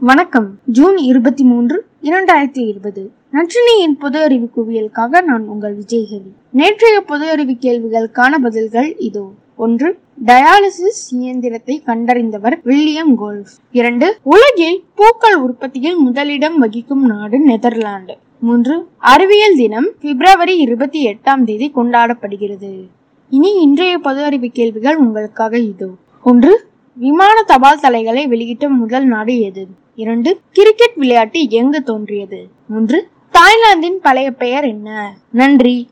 வணக்கம். ஜூன் இருபத்தி மூன்று இரண்டாயிரத்தி இருபது. நற்றினியின் பொது அறிவு குவியலுக்காக நான் உங்கள் விஜய்ஹரி நேற்றைய பொது அறிவு கேள்விகளுக்கான பதில்கள் இதோ. ஒன்று டயாலிசிஸ் இயந்திரத்தை கண்டறிந்தவர் வில்லியம் கோல்ஃப். இரண்டு உலகில் பூக்கள் உற்பத்தியில் முதலிடம் வகிக்கும் நாடு நெதர்லாந்து. மூன்று அறிவியல் தினம் பிப்ரவரி இருபத்தி எட்டாம் தேதி கொண்டாடப்படுகிறது. இனி இன்றைய பொது அறிவு கேள்விகள் உங்களுக்காக இதோ. ஒன்று விமான தபால் தலைகளை வெளியிட்ட முதல் நாடு எது? இரண்டு கிரிக்கெட் விளையாட்டு எங்கு தோன்றியது? மூன்று தாய்லாந்தின் பழைய பெயர் என்ன? நன்றி.